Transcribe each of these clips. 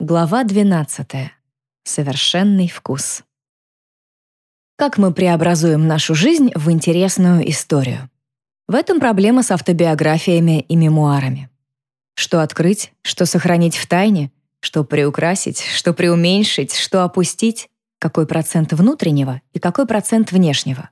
Глава 12. Совершенный вкус. Как мы преобразуем нашу жизнь в интересную историю? В этом проблема с автобиографиями и мемуарами. Что открыть, что сохранить в тайне, что приукрасить, что преуменьшить, что опустить, какой процент внутреннего и какой процент внешнего.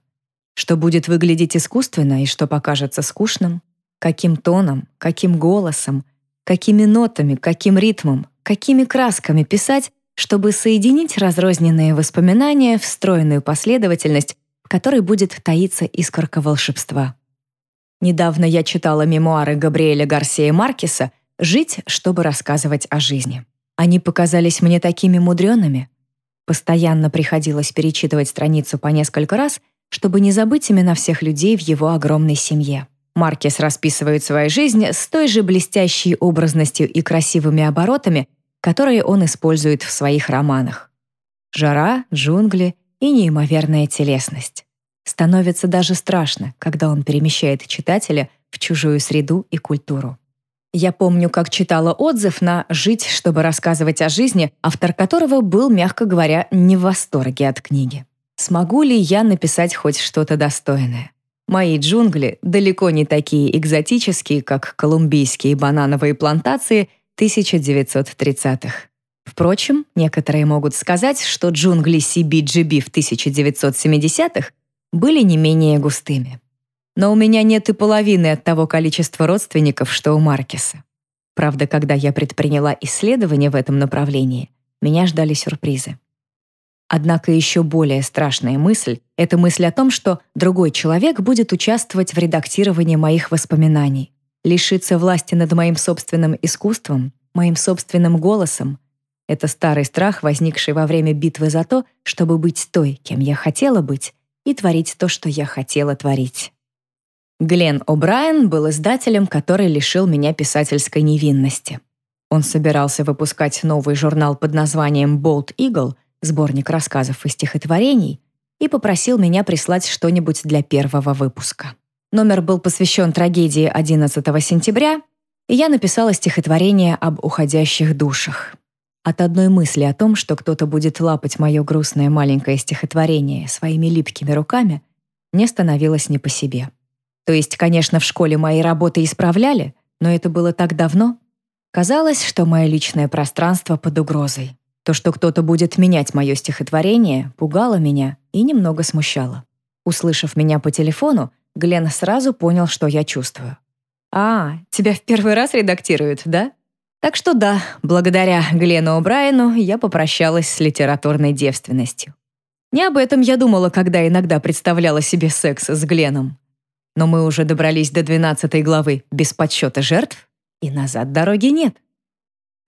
Что будет выглядеть искусственно и что покажется скучным, каким тоном, каким голосом, какими нотами, каким ритмом, какими красками писать, чтобы соединить разрозненные воспоминания в стройную последовательность, в которой будет таиться искорка волшебства. Недавно я читала мемуары Габриэля Гарсия Маркеса «Жить, чтобы рассказывать о жизни». Они показались мне такими мудреными. Постоянно приходилось перечитывать страницу по несколько раз, чтобы не забыть имена всех людей в его огромной семье. Маркес расписывает свою жизнь с той же блестящей образностью и красивыми оборотами, которые он использует в своих романах. Жара, джунгли и неимоверная телесность. Становится даже страшно, когда он перемещает читателя в чужую среду и культуру. Я помню, как читала отзыв на «Жить, чтобы рассказывать о жизни», автор которого был, мягко говоря, не в восторге от книги. Смогу ли я написать хоть что-то достойное? Мои джунгли далеко не такие экзотические, как колумбийские банановые плантации 1930-х. Впрочем, некоторые могут сказать, что джунгли CBGB в 1970-х были не менее густыми. Но у меня нет и половины от того количества родственников, что у Маркеса. Правда, когда я предприняла исследования в этом направлении, меня ждали сюрпризы. Однако еще более страшная мысль — это мысль о том, что другой человек будет участвовать в редактировании моих воспоминаний, лишиться власти над моим собственным искусством, моим собственным голосом. Это старый страх, возникший во время битвы за то, чтобы быть той, кем я хотела быть, и творить то, что я хотела творить. Глен О'Брайен был издателем, который лишил меня писательской невинности. Он собирался выпускать новый журнал под названием «Bold Eagle», сборник рассказов и стихотворений, и попросил меня прислать что-нибудь для первого выпуска. Номер был посвящен трагедии 11 сентября, и я написала стихотворение об уходящих душах. От одной мысли о том, что кто-то будет лапать мое грустное маленькое стихотворение своими липкими руками, мне становилось не по себе. То есть, конечно, в школе мои работы исправляли, но это было так давно. Казалось, что мое личное пространство под угрозой. То, что кто-то будет менять мое стихотворение, пугало меня и немного смущало. Услышав меня по телефону, Глен сразу понял, что я чувствую. «А, тебя в первый раз редактируют, да?» Так что да, благодаря Глену О'Брайену я попрощалась с литературной девственностью. Не об этом я думала, когда иногда представляла себе секс с Гленом. Но мы уже добрались до 12 главы без подсчета жертв, и назад дороги нет.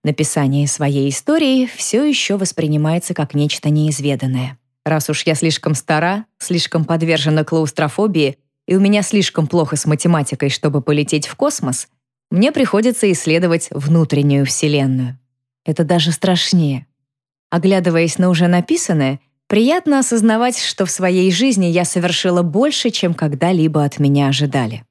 Написание своей истории все еще воспринимается как нечто неизведанное. Раз уж я слишком стара, слишком подвержена клаустрофобии и у меня слишком плохо с математикой, чтобы полететь в космос, мне приходится исследовать внутреннюю Вселенную. Это даже страшнее. Оглядываясь на уже написанное, приятно осознавать, что в своей жизни я совершила больше, чем когда-либо от меня ожидали.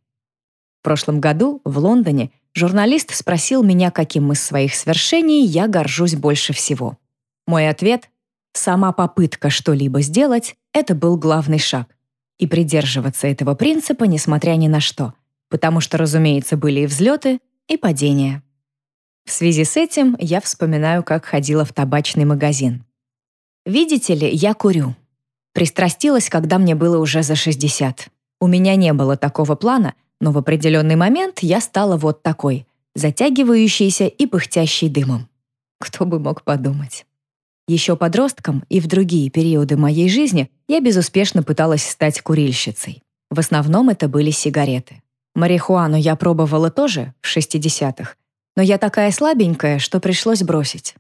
В прошлом году в Лондоне журналист спросил меня, каким из своих свершений я горжусь больше всего. Мой ответ — сама попытка что-либо сделать — это был главный шаг и придерживаться этого принципа, несмотря ни на что, потому что, разумеется, были и взлеты, и падения. В связи с этим я вспоминаю, как ходила в табачный магазин. Видите ли, я курю. Пристрастилась, когда мне было уже за 60. У меня не было такого плана, но в определенный момент я стала вот такой, затягивающейся и пыхтящей дымом. Кто бы мог подумать. Еще подростком и в другие периоды моей жизни я безуспешно пыталась стать курильщицей. В основном это были сигареты. Марихуану я пробовала тоже в 60-х, но я такая слабенькая, что пришлось бросить.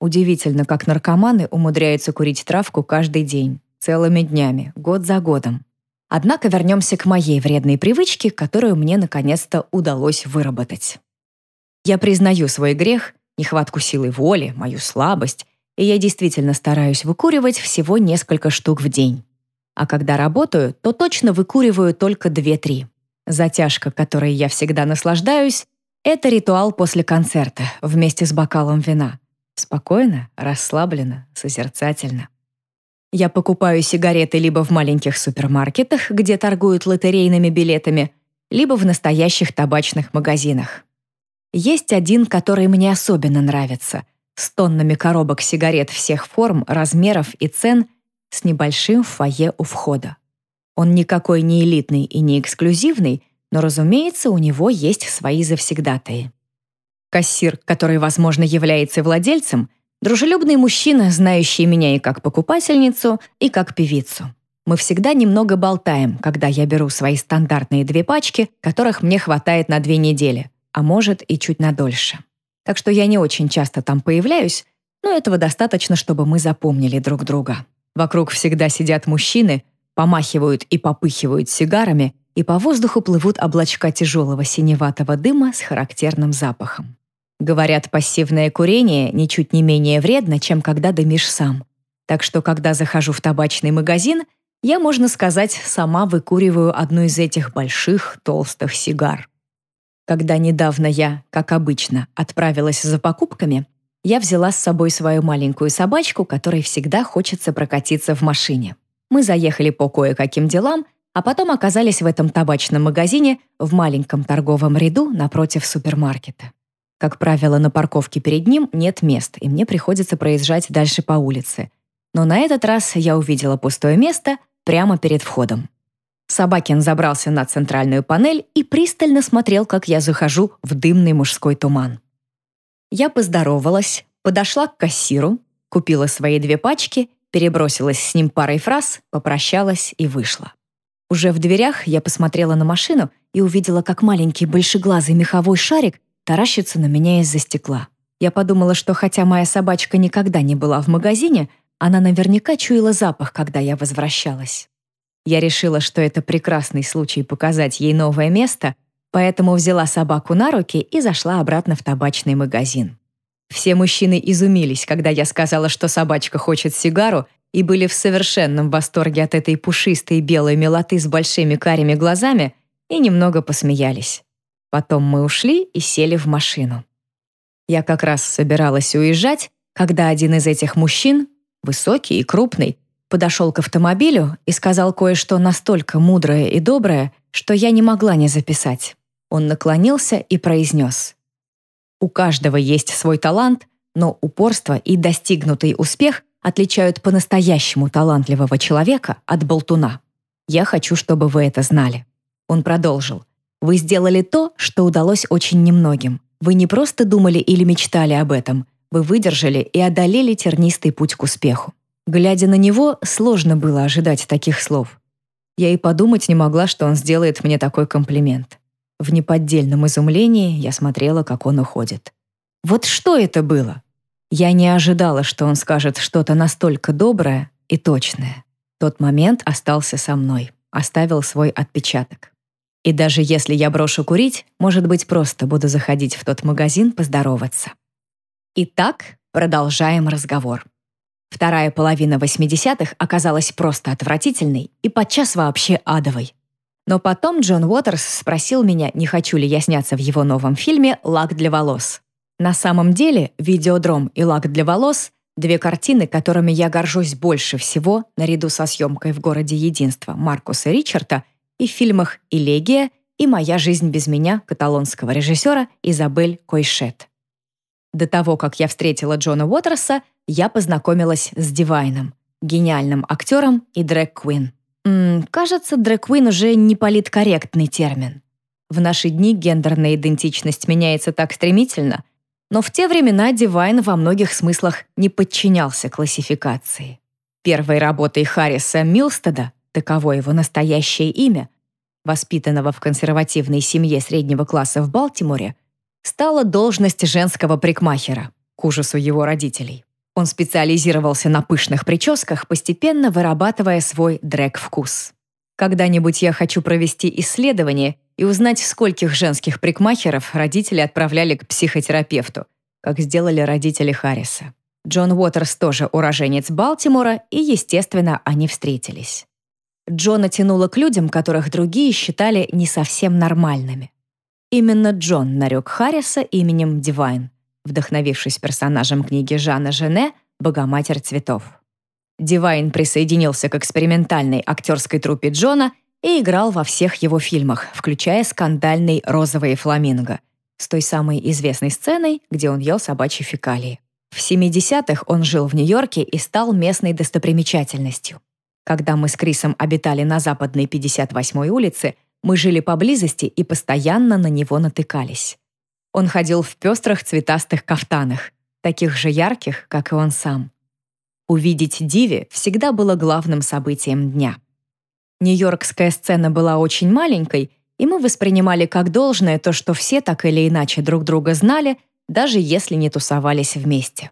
Удивительно, как наркоманы умудряются курить травку каждый день, целыми днями, год за годом. Однако вернемся к моей вредной привычке, которую мне наконец-то удалось выработать. Я признаю свой грех, нехватку силы воли, мою слабость и я действительно стараюсь выкуривать всего несколько штук в день. А когда работаю, то точно выкуриваю только 2-3. Затяжка, которой я всегда наслаждаюсь, это ритуал после концерта вместе с бокалом вина. Спокойно, расслабленно, созерцательно. Я покупаю сигареты либо в маленьких супермаркетах, где торгуют лотерейными билетами, либо в настоящих табачных магазинах. Есть один, который мне особенно нравится, с тоннами коробок сигарет всех форм, размеров и цен, с небольшим фойе у входа. Он никакой не элитный и не эксклюзивный, но, разумеется, у него есть свои завсегдатаи. Кассир, который, возможно, является владельцем, дружелюбный мужчина, знающий меня и как покупательницу, и как певицу. Мы всегда немного болтаем, когда я беру свои стандартные две пачки, которых мне хватает на две недели, а может и чуть на дольше. Так что я не очень часто там появляюсь, но этого достаточно, чтобы мы запомнили друг друга. Вокруг всегда сидят мужчины, помахивают и попыхивают сигарами, и по воздуху плывут облачка тяжелого синеватого дыма с характерным запахом. Говорят, пассивное курение ничуть не менее вредно, чем когда дымишь сам. Так что, когда захожу в табачный магазин, я, можно сказать, сама выкуриваю одну из этих больших толстых сигар. Когда недавно я, как обычно, отправилась за покупками, я взяла с собой свою маленькую собачку, которой всегда хочется прокатиться в машине. Мы заехали по кое-каким делам, а потом оказались в этом табачном магазине в маленьком торговом ряду напротив супермаркета. Как правило, на парковке перед ним нет мест, и мне приходится проезжать дальше по улице. Но на этот раз я увидела пустое место прямо перед входом. Собакин забрался на центральную панель и пристально смотрел, как я захожу в дымный мужской туман. Я поздоровалась, подошла к кассиру, купила свои две пачки, перебросилась с ним парой фраз, попрощалась и вышла. Уже в дверях я посмотрела на машину и увидела, как маленький большеглазый меховой шарик таращится на меня из-за стекла. Я подумала, что хотя моя собачка никогда не была в магазине, она наверняка чуяла запах, когда я возвращалась. Я решила, что это прекрасный случай показать ей новое место, поэтому взяла собаку на руки и зашла обратно в табачный магазин. Все мужчины изумились, когда я сказала, что собачка хочет сигару, и были в совершенном восторге от этой пушистой белой милоты с большими карими глазами и немного посмеялись. Потом мы ушли и сели в машину. Я как раз собиралась уезжать, когда один из этих мужчин, высокий и крупный, подошел к автомобилю и сказал кое-что настолько мудрое и доброе, что я не могла не записать. Он наклонился и произнес. «У каждого есть свой талант, но упорство и достигнутый успех отличают по-настоящему талантливого человека от болтуна. Я хочу, чтобы вы это знали». Он продолжил. Вы сделали то, что удалось очень немногим. Вы не просто думали или мечтали об этом, вы выдержали и одолели тернистый путь к успеху. Глядя на него, сложно было ожидать таких слов. Я и подумать не могла, что он сделает мне такой комплимент. В неподдельном изумлении я смотрела, как он уходит. Вот что это было? Я не ожидала, что он скажет что-то настолько доброе и точное. Тот момент остался со мной, оставил свой отпечаток. И даже если я брошу курить, может быть, просто буду заходить в тот магазин поздороваться. Итак, продолжаем разговор. Вторая половина 80-х оказалась просто отвратительной и подчас вообще адовой. Но потом Джон Уотерс спросил меня, не хочу ли я сняться в его новом фильме «Лак для волос». На самом деле, «Видеодром» и «Лак для волос» — две картины, которыми я горжусь больше всего, наряду со съемкой в «Городе единства» Маркуса Ричарда и в фильмах «Элегия» и «Моя жизнь без меня» каталонского режиссера Изабель Койшет. До того, как я встретила Джона Уотерса, я познакомилась с Дивайном, гениальным актером и дрэг-квин. Кажется, дрэг-квин уже не политкорректный термин. В наши дни гендерная идентичность меняется так стремительно, но в те времена Дивайн во многих смыслах не подчинялся классификации. Первой работой Харриса Милстеда таково его настоящее имя, воспитанного в консервативной семье среднего класса в Балтиморе, стала должность женского прикмахера, к ужасу его родителей. Он специализировался на пышных прическах, постепенно вырабатывая свой дрэк-вкус. Когда-нибудь я хочу провести исследование и узнать, скольких женских прикмахеров родители отправляли к психотерапевту, как сделали родители Харриса. Джон Уотерс тоже уроженец Балтимора, и, естественно, они встретились. Джона тянуло к людям, которых другие считали не совсем нормальными. Именно Джон нарек Харриса именем Дивайн. Вдохновившись персонажем книги Жана Жене «Богоматерь цветов». Дивайн присоединился к экспериментальной актерской труппе Джона и играл во всех его фильмах, включая скандальный «Розовые фламинго», с той самой известной сценой, где он ел собачьи фекалии. В 70-х он жил в Нью-Йорке и стал местной достопримечательностью. Когда мы с Крисом обитали на западной 58-й улице, мы жили поблизости и постоянно на него натыкались. Он ходил в пестрых цветастых кафтанах, таких же ярких, как и он сам. Увидеть Диви всегда было главным событием дня. Нью-Йоркская сцена была очень маленькой, и мы воспринимали как должное то, что все так или иначе друг друга знали, даже если не тусовались вместе.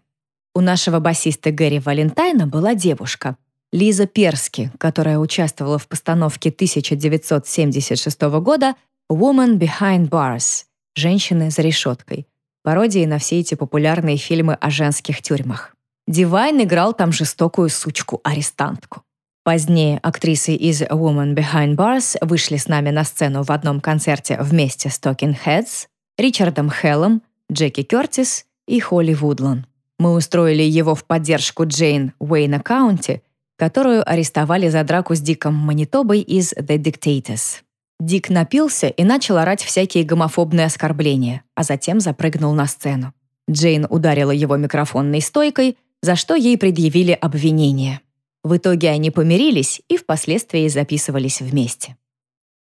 У нашего басиста Гэри Валентайна была девушка, Лиза Перски, которая участвовала в постановке 1976 года «Woman Behind Bars» «Женщины за решеткой», пародии на все эти популярные фильмы о женских тюрьмах. Дивайн играл там жестокую сучку-арестантку. Позднее актрисы из Woman Behind Bars вышли с нами на сцену в одном концерте вместе с Talking Heads, Ричардом Хеллом, Джеки Кертис и Холли Вудлан. Мы устроили его в поддержку Джейн Уэйна Каунти, которую арестовали за драку с Диком Манитобой из The Dictators. Дик напился и начал орать всякие гомофобные оскорбления, а затем запрыгнул на сцену. Джейн ударила его микрофонной стойкой, за что ей предъявили обвинение. В итоге они помирились и впоследствии записывались вместе.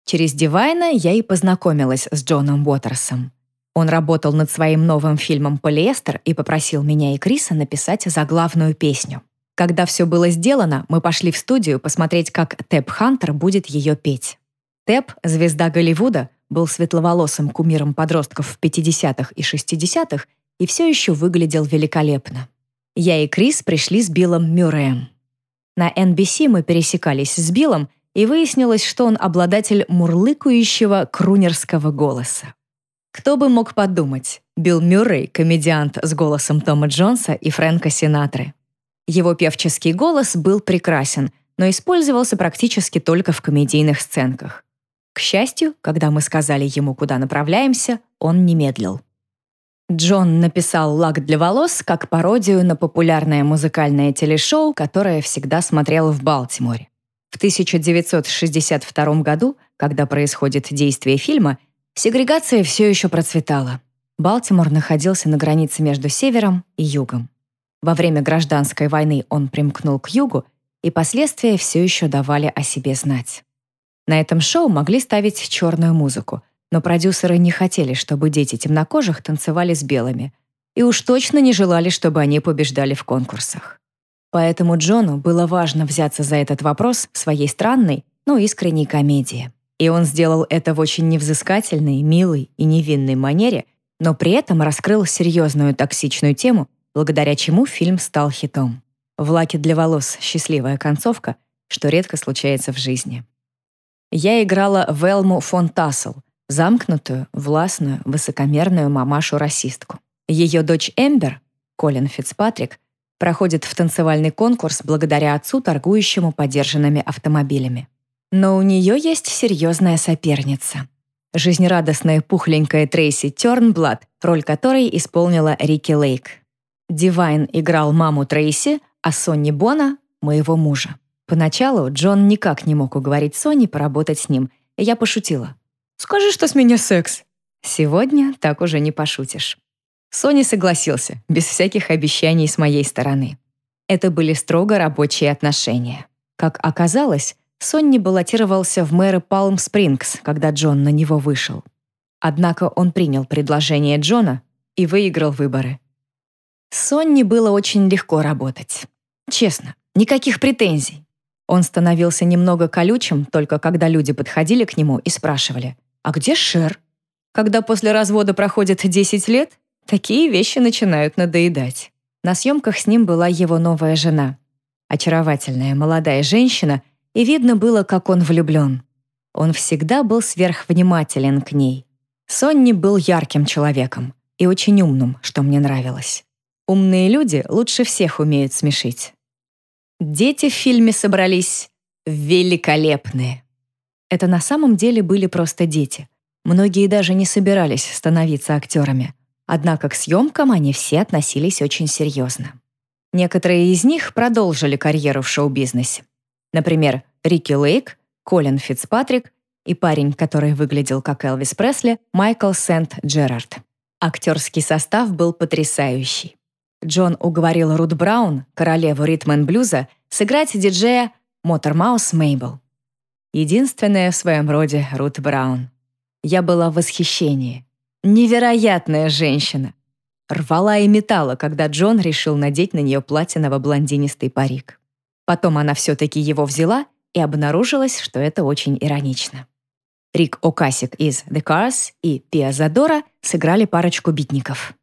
Через Дивайна я и познакомилась с Джоном Уотерсом. Он работал над своим новым фильмом «Полиэстер» и попросил меня и Криса написать заглавную песню. Когда все было сделано, мы пошли в студию посмотреть, как Тэп Хантер будет ее петь. Тэп, звезда Голливуда, был светловолосым кумиром подростков в 50-х и 60-х и все еще выглядел великолепно. Я и Крис пришли с Биллом Мюрреем. На NBC мы пересекались с Биллом, и выяснилось, что он обладатель мурлыкающего крунерского голоса. Кто бы мог подумать, Билл Мюррей — комедиант с голосом Тома Джонса и Фрэнка Синатры. Его певческий голос был прекрасен, но использовался практически только в комедийных сценках. К счастью, когда мы сказали ему, куда направляемся, он не медлил. Джон написал «Лак для волос» как пародию на популярное музыкальное телешоу, которое всегда смотрел в Балтиморе. В 1962 году, когда происходит действие фильма, сегрегация все еще процветала. Балтимор находился на границе между севером и югом. Во время гражданской войны он примкнул к югу, и последствия все еще давали о себе знать. На этом шоу могли ставить черную музыку — но продюсеры не хотели, чтобы дети темнокожих танцевали с белыми, и уж точно не желали, чтобы они побеждали в конкурсах. Поэтому Джону было важно взяться за этот вопрос в своей странной, но искренней комедии. И он сделал это в очень невзыскательной, милой и невинной манере, но при этом раскрыл серьезную токсичную тему, благодаря чему фильм стал хитом. В «Лаке для волос» счастливая концовка, что редко случается в жизни. Я играла Велму фон Тассел, замкнутую, властную, высокомерную мамашу-расистку. Ее дочь Эмбер, Колин Фицпатрик, проходит в танцевальный конкурс благодаря отцу, торгующему подержанными автомобилями. Но у нее есть серьезная соперница. Жизнерадостная пухленькая Трейси Тернблад, роль которой исполнила Рики Лейк. Дивайн играл маму Трейси, а Сонни Бона — моего мужа. Поначалу Джон никак не мог уговорить Сонни поработать с ним, и я пошутила. Скажи, что с меня секс. Сегодня так уже не пошутишь. Сони согласился, без всяких обещаний с моей стороны. Это были строго рабочие отношения. Как оказалось, Сонни баллотировался в мэры Палм-Спрингс, когда Джон на него вышел. Однако он принял предложение Джона и выиграл выборы. Сонни было очень легко работать. Честно, никаких претензий. Он становился немного колючим, только когда люди подходили к нему и спрашивали, а где Шер? Когда после развода проходит 10 лет, такие вещи начинают надоедать. На съемках с ним была его новая жена. Очаровательная молодая женщина, и видно было, как он влюблен. Он всегда был сверхвнимателен к ней. Сонни был ярким человеком и очень умным, что мне нравилось. Умные люди лучше всех умеют смешить. Дети в фильме собрались великолепные. Это на самом деле были просто дети. Многие даже не собирались становиться актерами. Однако к съемкам они все относились очень серьезно. Некоторые из них продолжили карьеру в шоу-бизнесе. Например, Рики Лейк, Колин Фицпатрик и парень, который выглядел как Элвис Пресли, Майкл Сент-Джерард. Актерский состав был потрясающий. Джон уговорил Рут Браун, королеву ритм-н-блюза, сыграть диджея Мотормаус Мейбл. Единственная в своем роде Рут Браун. Я была в восхищении. Невероятная женщина. Рвала и металла, когда Джон решил надеть на нее платиново-блондинистый парик. Потом она все-таки его взяла, и обнаружилось, что это очень иронично. Рик Окасик из The Cars и Пиа Задора сыграли парочку битников.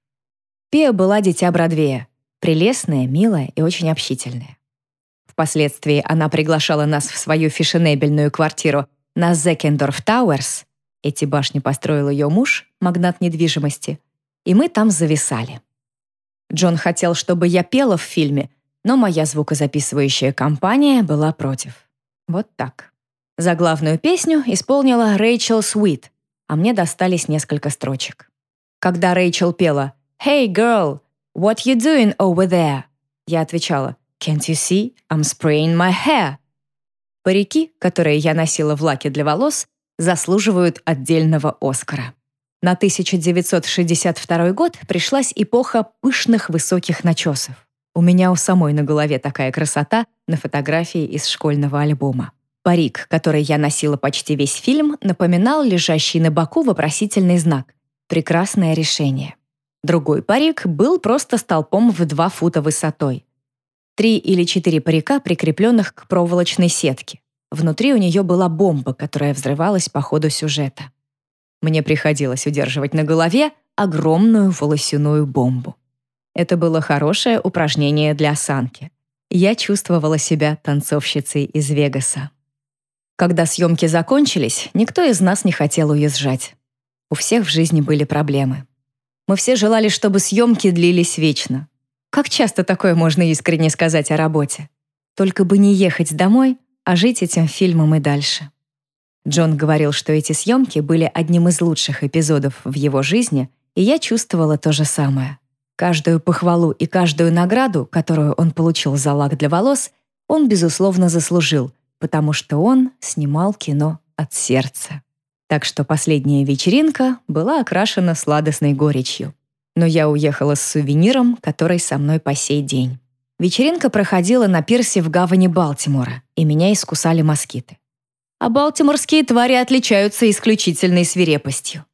Пиа была дитя Бродвея, прелестная, милая и очень общительная. Впоследствии она приглашала нас в свою фешенебельную квартиру на Зекендорф Тауэрс. Эти башни построил ее муж, магнат недвижимости, и мы там зависали. Джон хотел, чтобы я пела в фильме, но моя звукозаписывающая компания была против. Вот так. За главную песню исполнила Рэйчел Суит, а мне достались несколько строчек. Когда Рэйчел пела «Hey, girl, what you doing over there?» Я отвечала «Can't you see? I'm spraying my hair». Парики, которые я носила в лаке для волос, заслуживают отдельного Оскара. На 1962 год пришлась эпоха пышных высоких начесов. У меня у самой на голове такая красота на фотографии из школьного альбома. Парик, который я носила почти весь фильм, напоминал лежащий на боку вопросительный знак. Прекрасное решение. Другой парик был просто столпом в два фута высотой. Три или четыре парика, прикрепленных к проволочной сетке. Внутри у нее была бомба, которая взрывалась по ходу сюжета. Мне приходилось удерживать на голове огромную волосяную бомбу. Это было хорошее упражнение для осанки. Я чувствовала себя танцовщицей из Вегаса. Когда съемки закончились, никто из нас не хотел уезжать. У всех в жизни были проблемы. Мы все желали, чтобы съемки длились вечно. Как часто такое можно искренне сказать о работе? Только бы не ехать домой, а жить этим фильмом и дальше. Джон говорил, что эти съемки были одним из лучших эпизодов в его жизни, и я чувствовала то же самое. Каждую похвалу и каждую награду, которую он получил за лак для волос, он, безусловно, заслужил, потому что он снимал кино от сердца. Так что последняя вечеринка была окрашена сладостной горечью. Но я уехала с сувениром, который со мной по сей день. Вечеринка проходила на пирсе в гавани Балтимора, и меня искусали москиты а балтиморские твари отличаются исключительной свирепостью.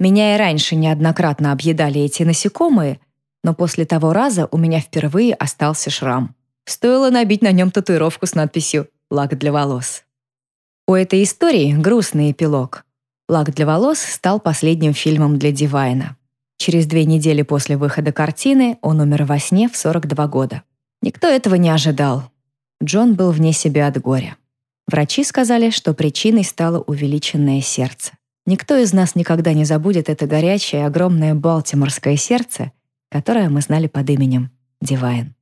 Меня и раньше неоднократно объедали эти насекомые, но после того раза у меня впервые остался шрам. Стоило набить на нем татуировку с надписью «Лак для волос». У этой истории грустный эпилог. «Лак для волос» стал последним фильмом для Дивайна. Через две недели после выхода картины он умер во сне в 42 года. Никто этого не ожидал. Джон был вне себя от горя. Врачи сказали, что причиной стало увеличенное сердце. Никто из нас никогда не забудет это горячее, огромное балтиморское сердце, которое мы знали под именем Дивайн.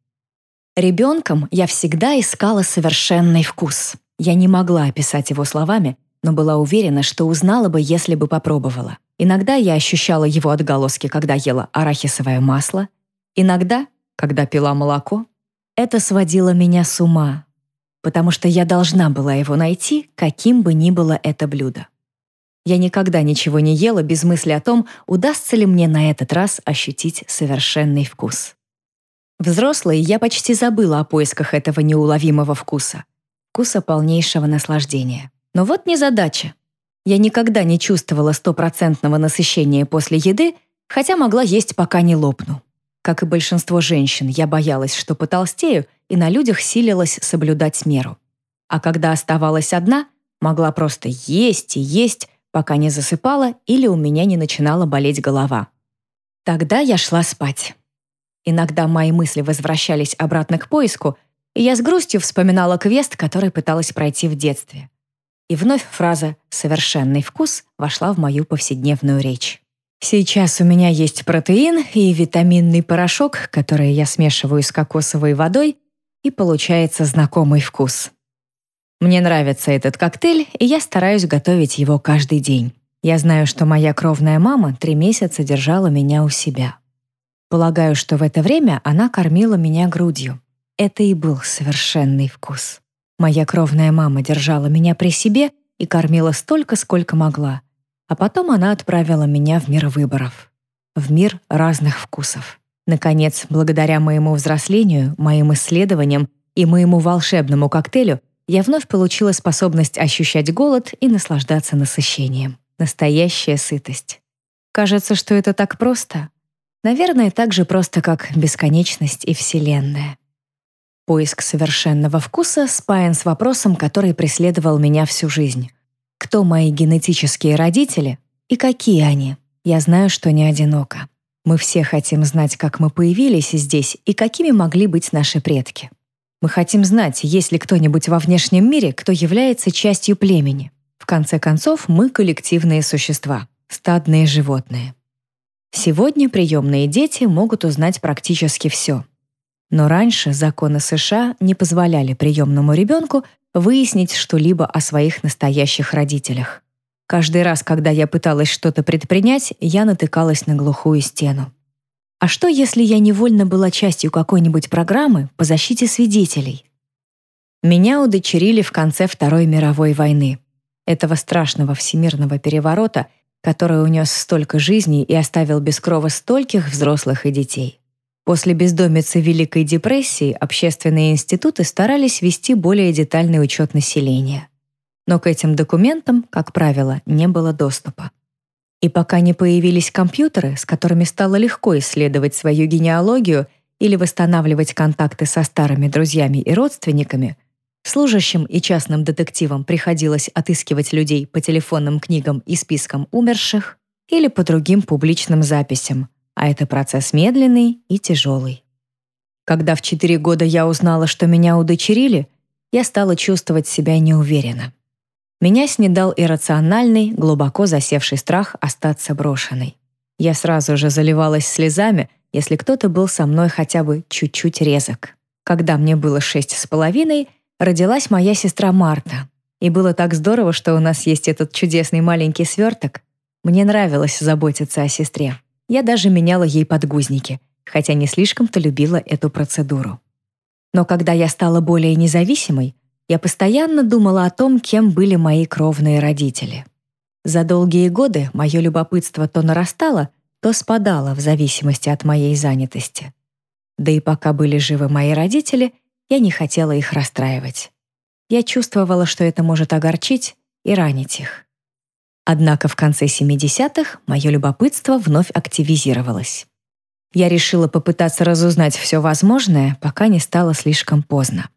Ребенком я всегда искала совершенный вкус. Я не могла описать его словами, но была уверена, что узнала бы, если бы попробовала. Иногда я ощущала его отголоски, когда ела арахисовое масло, иногда, когда пила молоко. Это сводило меня с ума, потому что я должна была его найти, каким бы ни было это блюдо. Я никогда ничего не ела без мысли о том, удастся ли мне на этот раз ощутить совершенный вкус. Взрослой я почти забыла о поисках этого неуловимого вкуса. Вкуса полнейшего наслаждения. Но вот незадача. Я никогда не чувствовала стопроцентного насыщения после еды, хотя могла есть, пока не лопну. Как и большинство женщин, я боялась, что потолстею, и на людях силилась соблюдать меру. А когда оставалась одна, могла просто есть и есть, пока не засыпала или у меня не начинала болеть голова. Тогда я шла спать. Иногда мои мысли возвращались обратно к поиску, и я с грустью вспоминала квест, который пыталась пройти в детстве. И вновь фраза «совершенный вкус» вошла в мою повседневную речь. Сейчас у меня есть протеин и витаминный порошок, который я смешиваю с кокосовой водой, и получается знакомый вкус. Мне нравится этот коктейль, и я стараюсь готовить его каждый день. Я знаю, что моя кровная мама три месяца держала меня у себя. Полагаю, что в это время она кормила меня грудью. Это и был совершенный вкус. Моя кровная мама держала меня при себе и кормила столько, сколько могла. А потом она отправила меня в мир выборов. В мир разных вкусов. Наконец, благодаря моему взрослению, моим исследованиям и моему волшебному коктейлю, я вновь получила способность ощущать голод и наслаждаться насыщением. Настоящая сытость. Кажется, что это так просто. Наверное, так же просто, как бесконечность и Вселенная. Поиск совершенного вкуса спаян с вопросом, который преследовал меня всю жизнь. Кто мои генетические родители и какие они? Я знаю, что не одиноко. Мы все хотим знать, как мы появились здесь и какими могли быть наши предки. Мы хотим знать, есть ли кто-нибудь во внешнем мире, кто является частью племени. В конце концов, мы коллективные существа, стадные животные. Сегодня приемные дети могут узнать практически все. Но раньше законы США не позволяли приемному ребенку выяснить что-либо о своих настоящих родителях. Каждый раз, когда я пыталась что-то предпринять, я натыкалась на глухую стену. А что, если я невольно была частью какой-нибудь программы по защите свидетелей? Меня удочерили в конце Второй мировой войны этого страшного всемирного переворота, который унес столько жизней и оставил без крова стольких взрослых и детей. После бездомицы Великой депрессии общественные институты старались вести более детальный учет населения. Но к этим документам, как правило, не было доступа. И пока не появились компьютеры, с которыми стало легко исследовать свою генеалогию или восстанавливать контакты со старыми друзьями и родственниками, Служащим и частным детективам приходилось отыскивать людей по телефонным книгам и спискам умерших или по другим публичным записям, а это процесс медленный и тяжелый. Когда в 4 года я узнала, что меня удочерили, я стала чувствовать себя неуверенно. Меня снедал иррациональный, глубоко засевший страх остаться брошенной. Я сразу же заливалась слезами, если кто-то был со мной хотя бы чуть-чуть резок. Когда мне было шесть с половиной — родилась моя сестра Марта. И было так здорово, что у нас есть этот чудесный маленький сверток. Мне нравилось заботиться о сестре. Я даже меняла ей подгузники, хотя не слишком-то любила эту процедуру. Но когда я стала более независимой, я постоянно думала о том, кем были мои кровные родители. За долгие годы мое любопытство то нарастало, то спадало в зависимости от моей занятости. Да и пока были живы мои родители, я не хотела их расстраивать. Я чувствовала, что это может огорчить и ранить их. Однако в конце 70-х мое любопытство вновь активизировалось. Я решила попытаться разузнать все возможное, пока не стало слишком поздно.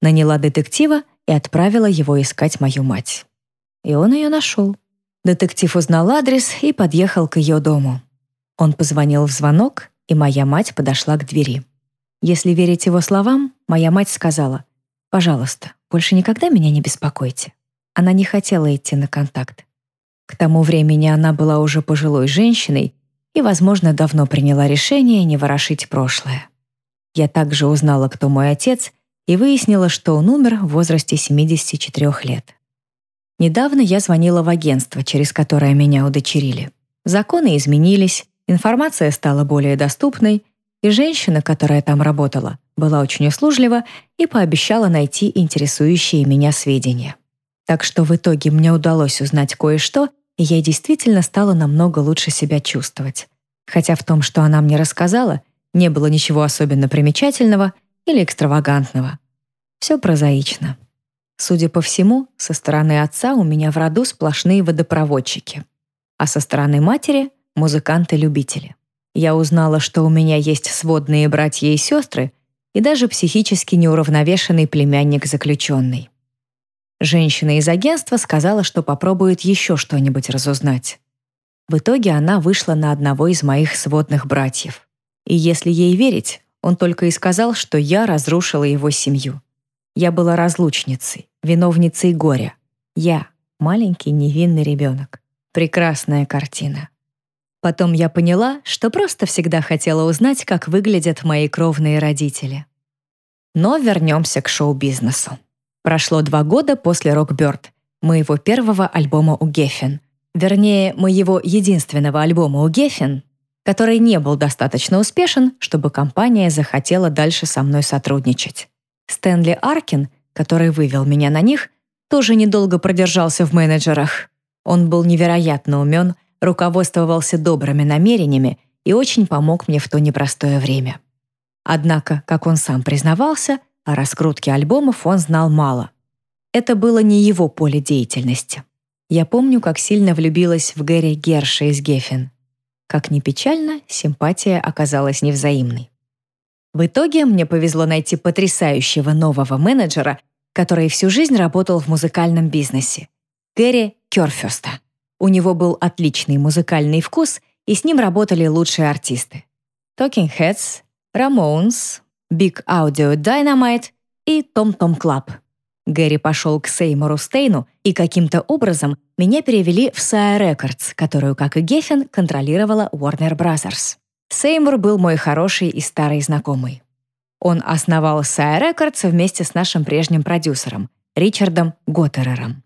Наняла детектива и отправила его искать мою мать. И он ее нашел. Детектив узнал адрес и подъехал к ее дому. Он позвонил в звонок, и моя мать подошла к двери. Если верить его словам, моя мать сказала, «Пожалуйста, больше никогда меня не беспокойте». Она не хотела идти на контакт. К тому времени она была уже пожилой женщиной и, возможно, давно приняла решение не ворошить прошлое. Я также узнала, кто мой отец, и выяснила, что он умер в возрасте 74 лет. Недавно я звонила в агентство, через которое меня удочерили. Законы изменились, информация стала более доступной, и женщина, которая там работала, была очень услужлива и пообещала найти интересующие меня сведения. Так что в итоге мне удалось узнать кое-что, и я действительно стала намного лучше себя чувствовать. Хотя в том, что она мне рассказала, не было ничего особенно примечательного или экстравагантного. Все прозаично. Судя по всему, со стороны отца у меня в роду сплошные водопроводчики, а со стороны матери — музыканты-любители. Я узнала, что у меня есть сводные братья и сестры и даже психически неуравновешенный племянник заключенный. Женщина из агентства сказала, что попробует еще что-нибудь разузнать. В итоге она вышла на одного из моих сводных братьев. И если ей верить, он только и сказал, что я разрушила его семью. Я была разлучницей, виновницей горя. Я — маленький невинный ребенок. Прекрасная картина. Потом я поняла, что просто всегда хотела узнать, как выглядят мои кровные родители. Но вернемся к шоу-бизнесу. Прошло два года после «Рокбёрд», моего первого альбома у Геффен, вернее, моего единственного альбома у Геффин, который не был достаточно успешен, чтобы компания захотела дальше со мной сотрудничать. Стэнли Аркин, который вывел меня на них, тоже недолго продержался в менеджерах. Он был невероятно умен, руководствовался добрыми намерениями и очень помог мне в то непростое время. Однако, как он сам признавался, о раскрутке альбомов он знал мало. Это было не его поле деятельности. Я помню, как сильно влюбилась в Гэри Герша из Геффин. Как ни печально, симпатия оказалась невзаимной. В итоге мне повезло найти потрясающего нового менеджера, который всю жизнь работал в музыкальном бизнесе. Гэри Кёрфёста. У него был отличный музыкальный вкус, и с ним работали лучшие артисты. Talking Heads, Ramones, Big Audio Dynamite и Tom Tom Club. Гэри пошел к Сеймору Стейну, и каким-то образом меня перевели в Sire Records, которую, как и Геффин, контролировала Warner Brothers. Сеймур был мой хороший и старый знакомый. Он основал Sire Records вместе с нашим прежним продюсером, Ричардом Готтерером.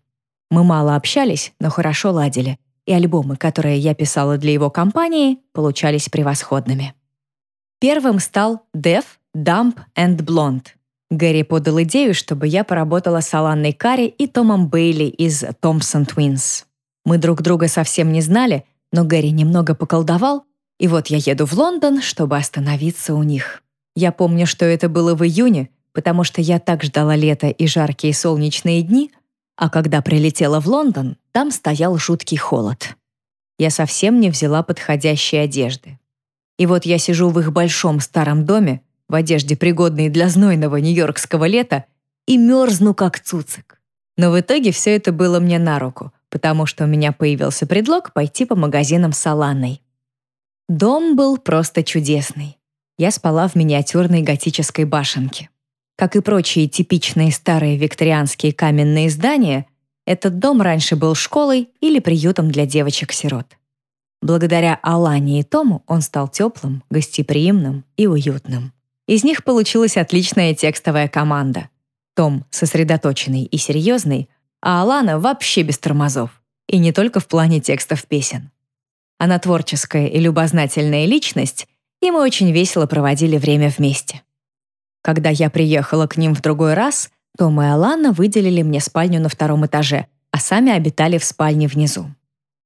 Мы мало общались, но хорошо ладили, и альбомы, которые я писала для его компании, получались превосходными. Первым стал Deaf, Dump and Blonde, Гэри подал идею, чтобы я поработала с Аланной Карри и Томом Бейли из Thompson Twins. Мы друг друга совсем не знали, но Гэри немного поколдовал, и вот я еду в Лондон, чтобы остановиться у них. Я помню, что это было в июне, потому что я так ждала лета и жаркие солнечные дни, а когда прилетела в Лондон, там стоял жуткий холод. Я совсем не взяла подходящей одежды. И вот я сижу в их большом старом доме, в одежде, пригодной для знойного нью-йоркского лета, и мерзну как цуцик. Но в итоге все это было мне на руку, потому что у меня появился предлог пойти по магазинам с Аланой. Дом был просто чудесный. Я спала в миниатюрной готической башенке. Как и прочие типичные старые викторианские каменные здания, этот дом раньше был школой или приютом для девочек-сирот. Благодаря Алане и Тому он стал теплым, гостеприимным и уютным. Из них получилась отличная текстовая команда. Том сосредоточенный и серьезный, а Алана вообще без тормозов. И не только в плане текстов песен. Она творческая и любознательная личность, и мы очень весело проводили время вместе. Когда я приехала к ним в другой раз, Том и Алана выделили мне спальню на втором этаже, а сами обитали в спальне внизу.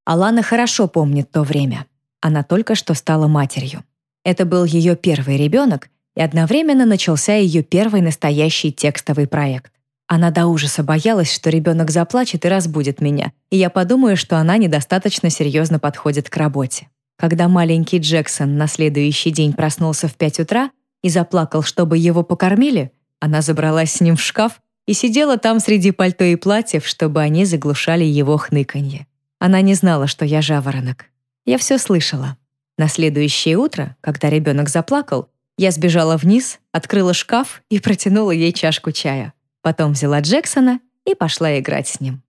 Алана хорошо помнит то время. Она только что стала матерью. Это был ее первый ребенок, и одновременно начался ее первый настоящий текстовый проект. Она до ужаса боялась, что ребенок заплачет и разбудит меня, и я подумаю, что она недостаточно серьезно подходит к работе. Когда маленький Джексон на следующий день проснулся в 5 утра и заплакал, чтобы его покормили, она забралась с ним в шкаф и сидела там среди пальто и платьев, чтобы они заглушали его хныканье. Она не знала, что я жаворонок. Я все слышала. На следующее утро, когда ребенок заплакал, я сбежала вниз, открыла шкаф и протянула ей чашку чая. Потом взяла Джексона и пошла играть с ним.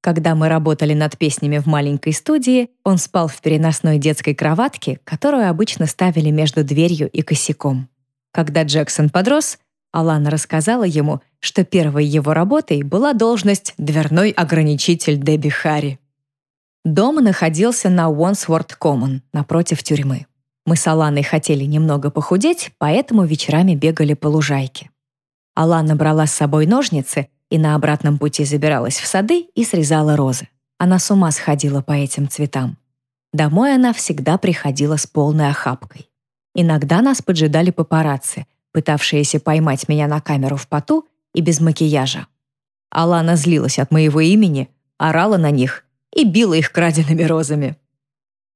Когда мы работали над песнями в маленькой студии, он спал в переносной детской кроватке, которую обычно ставили между дверью и косяком. Когда Джексон подрос, Алана рассказала ему, что первой его работой была должность «дверной ограничитель Дебби Харри». Дом находился на Уонсворт Common, напротив тюрьмы. Мы с Аланой хотели немного похудеть, поэтому вечерами бегали по лужайке. Алана брала с собой ножницы и на обратном пути забиралась в сады и срезала розы. Она с ума сходила по этим цветам. Домой она всегда приходила с полной охапкой. Иногда нас поджидали папарацци, пытавшиеся поймать меня на камеру в поту и без макияжа. Алана злилась от моего имени, орала на них и била их краденными розами.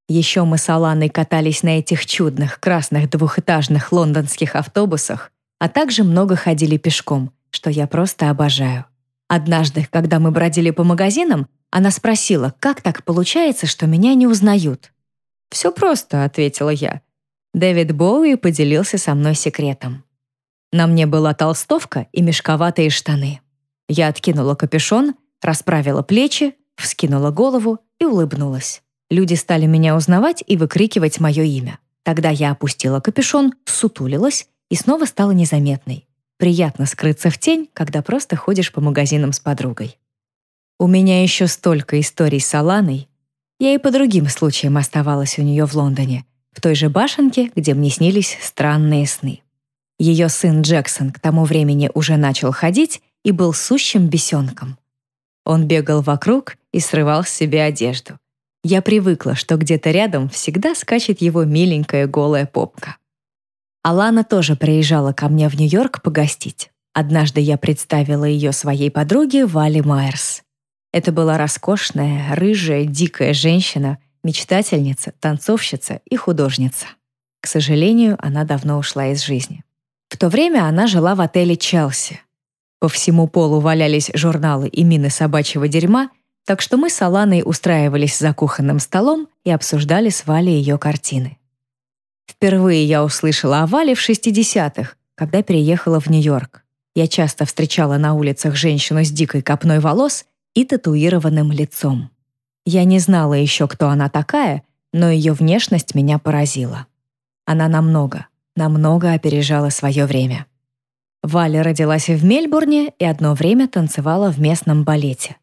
Еще мы с Аланой катались на этих чудных красных двухэтажных лондонских автобусах, а также много ходили пешком, что я просто обожаю. Однажды, когда мы бродили по магазинам, она спросила, как так получается, что меня не узнают. «Все просто», — ответила я. Дэвид Боуи поделился со мной секретом. На мне была толстовка и мешковатые штаны. Я откинула капюшон, расправила плечи, вскинула голову и улыбнулась. Люди стали меня узнавать и выкрикивать мое имя. Тогда я опустила капюшон, сутулилась и снова стала незаметной. Приятно скрыться в тень, когда просто ходишь по магазинам с подругой. У меня еще столько историй с Аланой. Я и по другим случаям оставалась у нее в Лондоне, в той же башенке, где мне снились странные сны. Ее сын Джексон к тому времени уже начал ходить и был сущим бесенком. Он бегал вокруг и срывал с себя одежду. Я привыкла, что где-то рядом всегда скачет его миленькая голая попка. Алана тоже приезжала ко мне в Нью-Йорк погостить. Однажды я представила ее своей подруге Вали Майерс. Это была роскошная, рыжая, дикая женщина, мечтательница, танцовщица и художница. К сожалению, она давно ушла из жизни. В то время она жила в отеле «Челси». По всему полу валялись журналы и мины собачьего дерьма, так что мы с Аланой устраивались за кухонным столом и обсуждали с Валей ее картины. Впервые я услышала о Вале в 60-х, когда переехала в Нью-Йорк. Я часто встречала на улицах женщину с дикой копной волос и татуированным лицом. Я не знала еще, кто она такая, но ее внешность меня поразила. Она намного, намного опережала свое время. Валя родилась в Мельбурне и одно время танцевала в местном балете.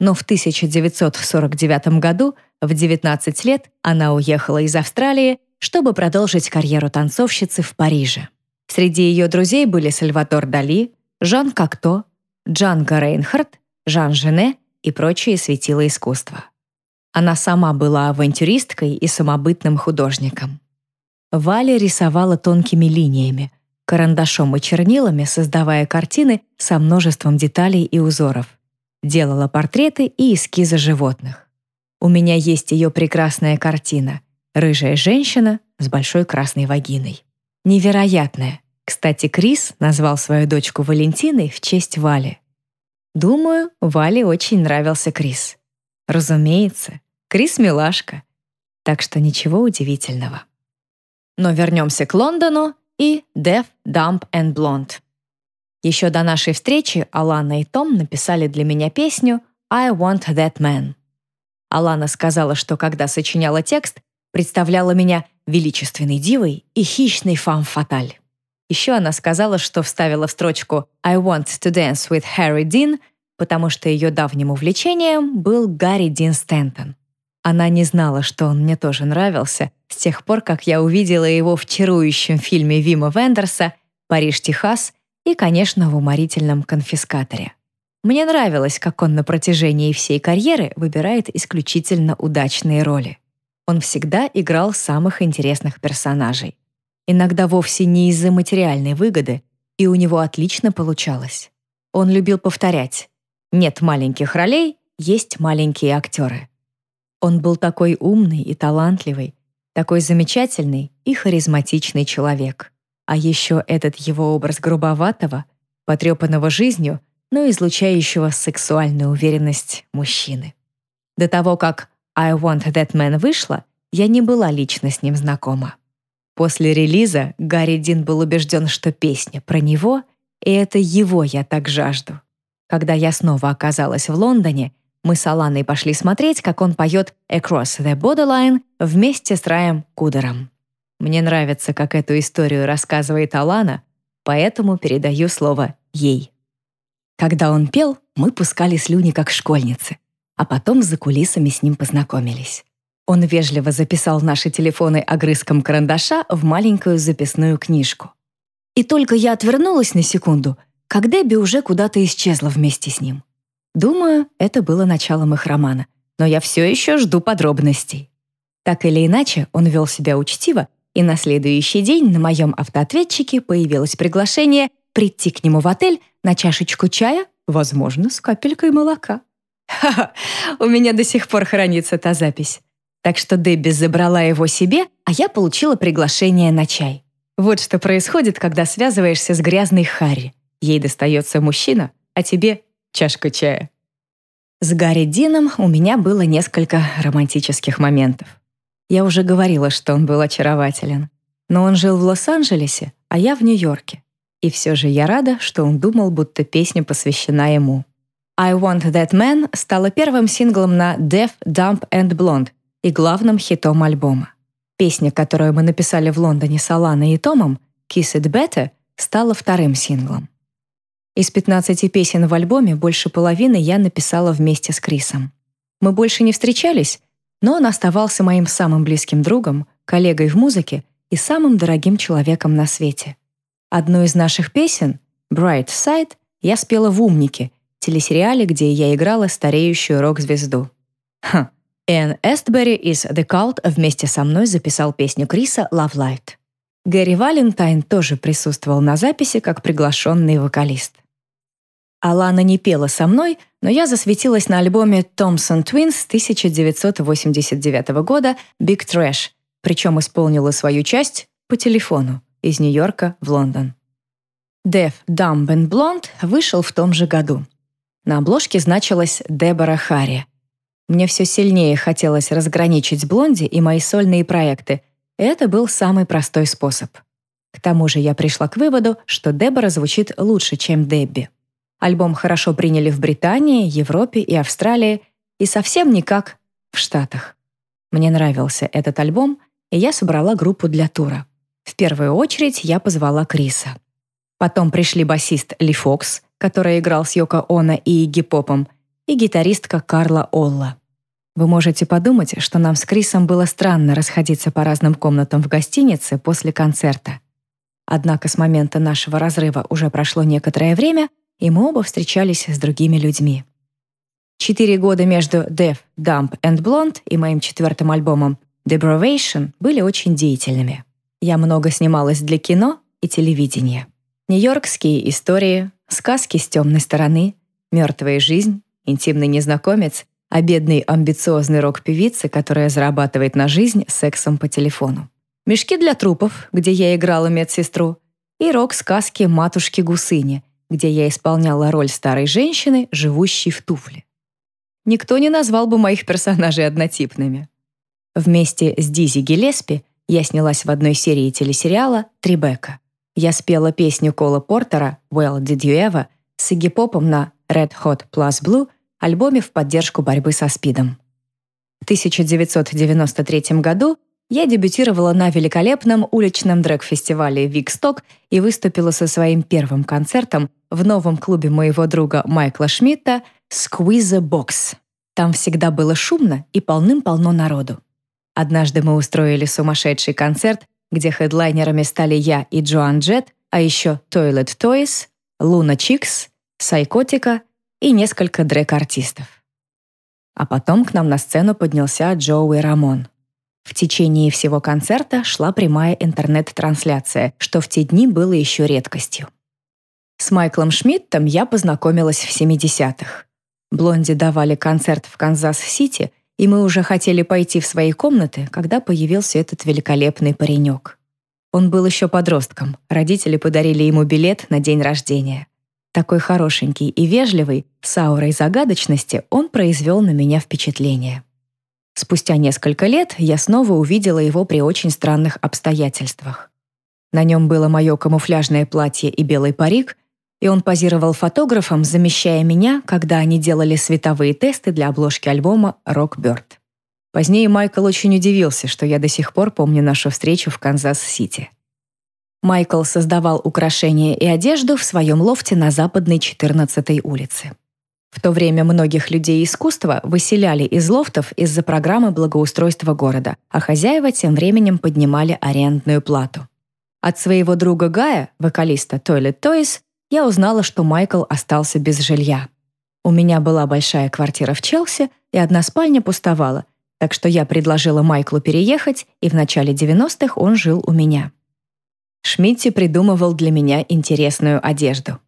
Но в 1949 году, в 19 лет, она уехала из Австралии чтобы продолжить карьеру танцовщицы в Париже. Среди ее друзей были Сальватор Дали, Жан Кокто, Джанго Рейнхард, Жан Жене и прочие светила искусства. Она сама была авантюристкой и самобытным художником. Валя рисовала тонкими линиями, карандашом и чернилами, создавая картины со множеством деталей и узоров. Делала портреты и эскизы животных. У меня есть ее прекрасная картина Рыжая женщина с большой красной вагиной. Невероятная. Кстати, Крис назвал свою дочку Валентиной в честь Вали. Думаю, Вале очень нравился Крис. Разумеется, Крис милашка. Так что ничего удивительного. Но вернемся к Лондону и Deaf, Dumb and Blonde. Еще до нашей встречи Алана и Том написали для меня песню «I Want That Man». Алана сказала, что когда сочиняла текст, представляла меня величественной дивой и хищной фам-фаталь. Еще она сказала, что вставила в строчку «I want to dance with Harry Dean», потому что ее давним увлечением был Гарри Дин Стэнтон. Она не знала, что он мне тоже нравился, с тех пор, как я увидела его в чарующем фильме Вима Вендерса «Париж, Техас» и, конечно, в уморительном «Конфискаторе». Мне нравилось, как он на протяжении всей карьеры выбирает исключительно удачные роли. Он всегда играл самых интересных персонажей. Иногда вовсе не из-за материальной выгоды, и у него отлично получалось. Он любил повторять «Нет маленьких ролей, есть маленькие актеры». Он был такой умный и талантливый, такой замечательный и харизматичный человек. А еще этот его образ грубоватого, потрепанного жизнью, но излучающего сексуальную уверенность мужчины. До того, как I Want That Man вышла, я не была лично с ним знакома. После релиза Гарри Дин был убежден, что песня про него, и это его я так жажду. Когда я снова оказалась в Лондоне, мы с Аланой пошли смотреть, как он поет «Across the Borderline» вместе с Раем Кудером. Мне нравится, как эту историю рассказывает Алана, поэтому передаю слово ей. Когда он пел, мы пускали слюни как школьницы а потом за кулисами с ним познакомились. Он вежливо записал наши телефоны огрызком карандаша в маленькую записную книжку. И только я отвернулась на секунду, как Дебби уже куда-то исчезла вместе с ним. Думаю, это было началом их романа, но я все еще жду подробностей. Так или иначе, он вел себя учтиво, и на следующий день на моем автоответчике появилось приглашение прийти к нему в отель на чашечку чая, возможно, с капелькой молока. Ха-ха, у меня до сих пор хранится та запись. Так что Дебби забрала его себе, а я получила приглашение на чай. Вот что происходит, когда связываешься с грязной Харри. Ей достается мужчина, а тебе чашка чая. С Гарри Дином у меня было несколько романтических моментов. Я уже говорила, что он был очарователен. Но он жил в Лос-Анджелесе, а я в Нью-Йорке. И все же я рада, что он думал, будто песня посвящена ему. I Want That Man стала первым синглом на Deaf, Dumb and Blonde и главным хитом альбома. Песня, которую мы написали в Лондоне с Аланой и Томом, Kiss It Better, стала вторым синглом. Из 15 песен в альбоме больше половины я написала вместе с Крисом. Мы больше не встречались, но он оставался моим самым близким другом, коллегой в музыке и самым дорогим человеком на свете. Одну из наших песен, «Bright Side», я спела в «Умнике», телесериале, где я играла стареющую рок-звезду. Ха, Энн Эстбери из The Cult вместе со мной записал песню Криса «Love Light». Гэри Валентайн тоже присутствовал на записи как приглашенный вокалист. Алана не пела со мной, но я засветилась на альбоме Thompson Twins 1989 года «Big Trash», причем исполнила свою часть по телефону из Нью-Йорка в Лондон. Deaf, Dumb and Blonde вышел в том же году. На обложке значилась Дебора Харри. Мне все сильнее хотелось разграничить Блонди и мои сольные проекты. Это был самый простой способ. К тому же я пришла к выводу, что Дебора звучит лучше, чем Дебби. Альбом хорошо приняли в Британии, Европе и Австралии, и совсем никак в Штатах. Мне нравился этот альбом, и я собрала группу для тура. В первую очередь я позвала Криса. Потом пришли басист Ли Фокс, который играл с Йоко Оно и Игги Попом, и гитаристка Карла Олла. Вы можете подумать, что нам с Крисом было странно расходиться по разным комнатам в гостинице после концерта. Однако с момента нашего разрыва уже прошло некоторое время, и мы оба встречались с другими людьми. Четыре года между Deaf, Dumb and Blonde и моим четвертым альбомом Depravation были очень деятельными. Я много снималась для кино и телевидения. Нью-Йоркские истории, сказки с темной стороны, мертвая жизнь, интимный незнакомец, а бедный амбициозный рок-певица, которая зарабатывает на жизнь сексом по телефону. Мешки для трупов, где я играла медсестру, и рок-сказки «Матушки Гусыни», где я исполняла роль старой женщины, живущей в туфле. Никто не назвал бы моих персонажей однотипными. Вместе с Дизи Гелеспи я снялась в одной серии телесериала «Трибека». Я спела песню Кола Портера «Well Did You Ever» с Игги Попом на Red Hot Plus Blue альбоме в поддержку борьбы со СПИДом. В 1993 году я дебютировала на великолепном уличном дрэк-фестивале «Виксток» и выступила со своим первым концертом в новом клубе моего друга Майкла Шмидта «Squeeze Box». Там всегда было шумно и полным-полно народу. Однажды мы устроили сумасшедший концерт, где хедлайнерами стали я и Джоан Джет, а еще Toilet Toys, Луна Чикс, Сайкотика и несколько дрэк-артистов. А потом к нам на сцену поднялся Джоуи Рамон. В течение всего концерта шла прямая интернет-трансляция, что в те дни было еще редкостью. С Майклом Шмидтом я познакомилась в 70-х. Блонди давали концерт в Канзас-Сити, и мы уже хотели пойти в свои комнаты, когда появился этот великолепный паренек. Он был еще подростком, родители подарили ему билет на день рождения. Такой хорошенький и вежливый, с аурой загадочности, он произвел на меня впечатление. Спустя несколько лет я снова увидела его при очень странных обстоятельствах. На нем было мое камуфляжное платье и белый парик, и он позировал фотографам, замещая меня, когда они делали световые тесты для обложки альбома «Rockbird». Позднее Майкл очень удивился, что я до сих пор помню нашу встречу в Канзас-Сити. Майкл создавал украшения и одежду в своем лофте на западной 14-й улице. В то время многих людей искусства выселяли из лофтов из-за программы благоустройства города, а хозяева тем временем поднимали арендную плату. От своего друга Гая, вокалиста Toilet Toys, я узнала, что Майкл остался без жилья. У меня была большая квартира в Челси, и одна спальня пустовала, так что я предложила Майклу переехать, и в начале 90-х он жил у меня. Шмидти придумывал для меня интересную одежду.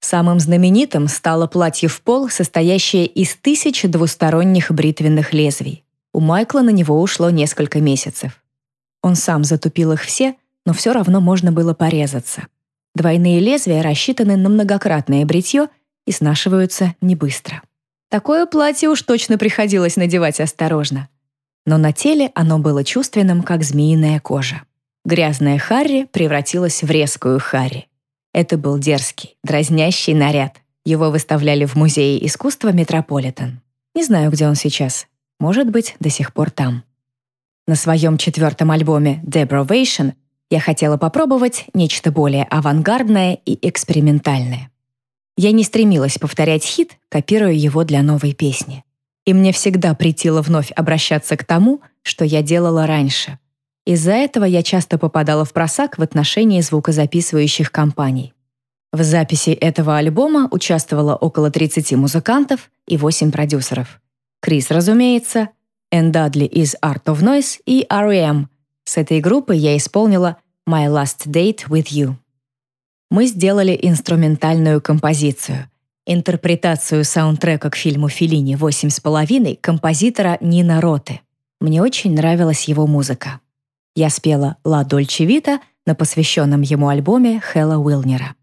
Самым знаменитым стало платье в пол, состоящее из тысячи двусторонних бритвенных лезвий. У Майкла на него ушло несколько месяцев. Он сам затупил их все, но все равно можно было порезаться. Двойные лезвия рассчитаны на многократное бритье и снашиваются не быстро. Такое платье уж точно приходилось надевать осторожно. Но на теле оно было чувственным, как змеиная кожа. Грязная Харри превратилась в резкую Харри. Это был дерзкий, дразнящий наряд. Его выставляли в Музее искусства Метрополитен. Не знаю, где он сейчас. Может быть, до сих пор там. На своем четвертом альбоме «Debrovation» я хотела попробовать нечто более авангардное и экспериментальное. Я не стремилась повторять хит, копируя его для новой песни. И мне всегда притило вновь обращаться к тому, что я делала раньше. Из-за этого я часто попадала в просак в отношении звукозаписывающих компаний. В записи этого альбома участвовало около 30 музыкантов и 8 продюсеров. Крис, разумеется, Энн Дадли из Art of Noise и R.E.M. С этой группой я исполнила «My Last Date with You». Мы сделали инструментальную композицию, интерпретацию саундтрека к фильму «Феллини. Восемь с половиной» композитора Нина Роты. Мне очень нравилась его музыка. Я спела «Ла Дольче Вита» на посвященном ему альбоме Хэлла Уилнера.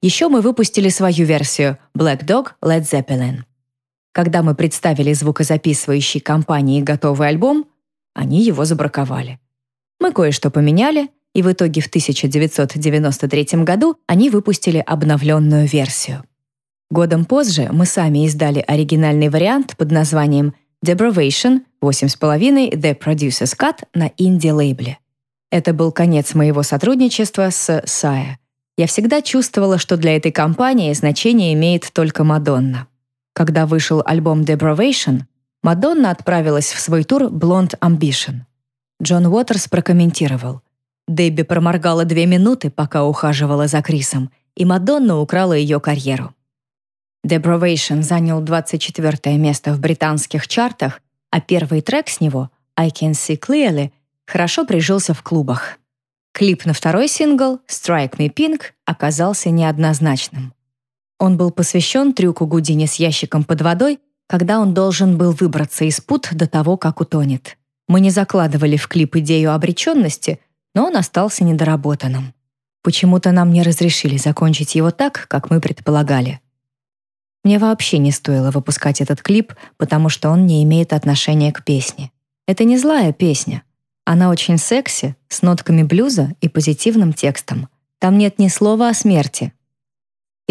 Еще мы выпустили свою версию «Black Dog Led Zeppelin». Когда мы представили звукозаписывающей компании готовый альбом, они его забраковали. Мы кое-что поменяли, и в итоге в 1993 году они выпустили обновленную версию. Годом позже мы сами издали оригинальный вариант под названием Depravation 8,5 The Producer's Cut на инди-лейбле. Это был конец моего сотрудничества с Сая. Я всегда чувствовала, что для этой компании значение имеет только Мадонна. Когда вышел альбом Depravation, Мадонна отправилась в свой тур Blonde Ambition. Джон Уотерс прокомментировал. Дебби проморгала две минуты, пока ухаживала за Крисом, и Мадонна украла ее карьеру. Depravation занял 24 место в британских чартах, а первый трек с него, I Can See Clearly, хорошо прижился в клубах. Клип на второй сингл, Strike Me Pink, оказался неоднозначным. Он был посвящен трюку Гудини с ящиком под водой, когда он должен был выбраться из пут до того, как утонет. Мы не закладывали в клип идею обреченности, но он остался недоработанным. Почему-то нам не разрешили закончить его так, как мы предполагали. Мне вообще не стоило выпускать этот клип, потому что он не имеет отношения к песне. Это не злая песня. Она очень секси, с нотками блюза и позитивным текстом. Там нет ни слова о смерти,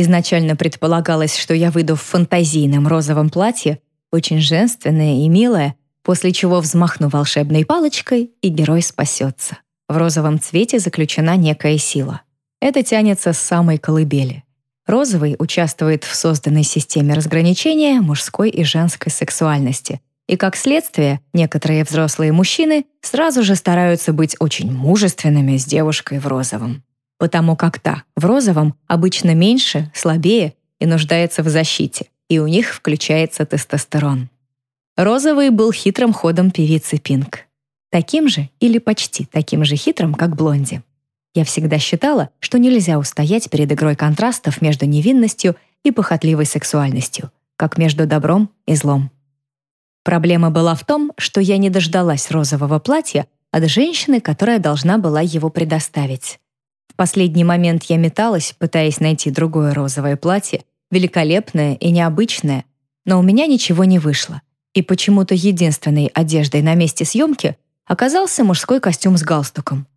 Изначально предполагалось, что я выйду в фантазийном розовом платье, очень женственное и милое, после чего взмахну волшебной палочкой, и герой спасется. В розовом цвете заключена некая сила. Это тянется с самой колыбели. Розовый участвует в созданной системе разграничения мужской и женской сексуальности. И как следствие, некоторые взрослые мужчины сразу же стараются быть очень мужественными с девушкой в розовом потому как та в розовом обычно меньше, слабее и нуждается в защите, и у них включается тестостерон. Розовый был хитрым ходом певицы Пинк. Таким же или почти таким же хитрым, как Блонди. Я всегда считала, что нельзя устоять перед игрой контрастов между невинностью и похотливой сексуальностью, как между добром и злом. Проблема была в том, что я не дождалась розового платья от женщины, которая должна была его предоставить последний момент я металась, пытаясь найти другое розовое платье, великолепное и необычное, но у меня ничего не вышло. И почему-то единственной одеждой на месте съемки оказался мужской костюм с галстуком.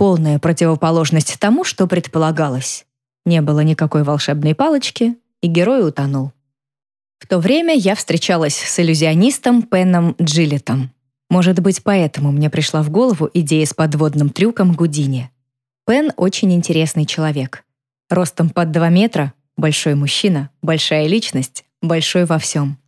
Полная противоположность тому, что предполагалось. Не было никакой волшебной палочки, и герой утонул. В то время я встречалась с иллюзионистом Пеном Джилетом. Может быть, поэтому мне пришла в голову идея с подводным трюком Гудини. Пен очень интересный человек. Ростом под 2 метра, большой мужчина, большая личность, большой во всем.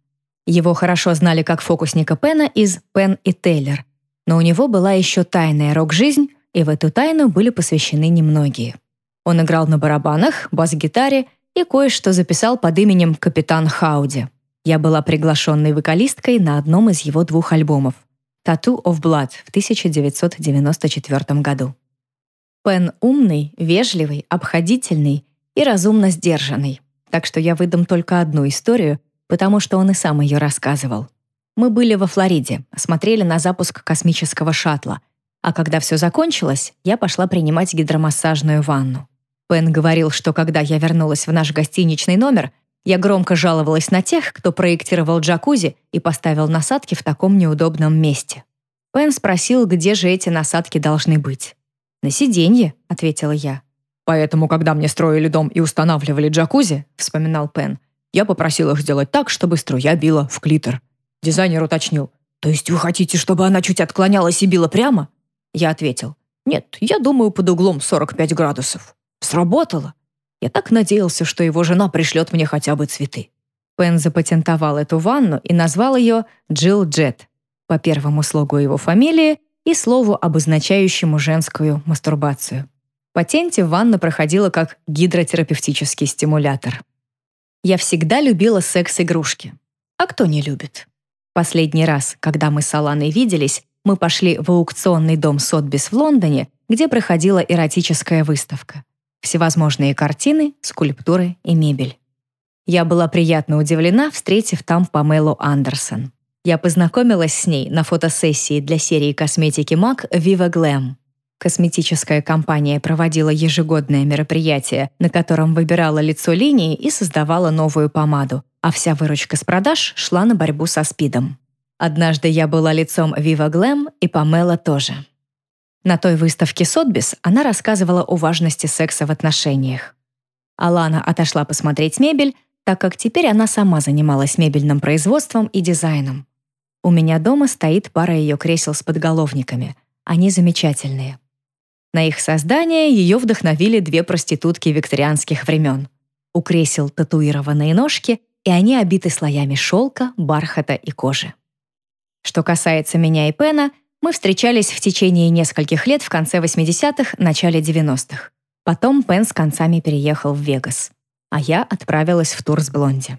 Его хорошо знали как фокусника Пена из «Пен и Тейлор», но у него была еще тайная рок-жизнь, и в эту тайну были посвящены немногие. Он играл на барабанах, бас-гитаре и кое-что записал под именем «Капитан Хауди». Я была приглашенной вокалисткой на одном из его двух альбомов «Tattoo of Blood» в 1994 году. Пен умный, вежливый, обходительный и разумно сдержанный. Так что я выдам только одну историю, потому что он и сам ее рассказывал. Мы были во Флориде, смотрели на запуск космического шаттла. А когда все закончилось, я пошла принимать гидромассажную ванну. Пен говорил, что когда я вернулась в наш гостиничный номер, я громко жаловалась на тех, кто проектировал джакузи и поставил насадки в таком неудобном месте. Пен спросил, где же эти насадки должны быть. «На сиденье», — ответила я. «Поэтому, когда мне строили дом и устанавливали джакузи», — вспоминал Пен, «я попросил их сделать так, чтобы струя била в клитор». Дизайнер уточнил, «То есть вы хотите, чтобы она чуть отклонялась и била прямо?» Я ответил, «Нет, я думаю, под углом 45 градусов». Сработало. Я так надеялся, что его жена пришлет мне хотя бы цветы. Пен запатентовал эту ванну и назвал ее Джилл Джет по первому слогу его фамилии и слову, обозначающему женскую мастурбацию. В патенте ванна проходила как гидротерапевтический стимулятор. Я всегда любила секс-игрушки. А кто не любит? Последний раз, когда мы с Аланой виделись, мы пошли в аукционный дом Сотбис в Лондоне, где проходила эротическая выставка. Всевозможные картины, скульптуры и мебель. Я была приятно удивлена, встретив там Памелу Андерсон. Я познакомилась с ней на фотосессии для серии косметики MAC Viva Glam. Косметическая компания проводила ежегодное мероприятие, на котором выбирала лицо линии и создавала новую помаду, а вся выручка с продаж шла на борьбу со СПИДом. Однажды я была лицом Viva Glam, и Памела тоже. На той выставке Сотбис она рассказывала о важности секса в отношениях. Алана отошла посмотреть мебель, так как теперь она сама занималась мебельным производством и дизайном. У меня дома стоит пара ее кресел с подголовниками. Они замечательные. На их создание ее вдохновили две проститутки викторианских времен. У кресел татуированные ножки, и они обиты слоями шелка, бархата и кожи. Что касается меня и Пена, мы встречались в течение нескольких лет в конце 80-х, начале 90-х. Потом Пен с концами переехал в Вегас, а я отправилась в тур с Блонди.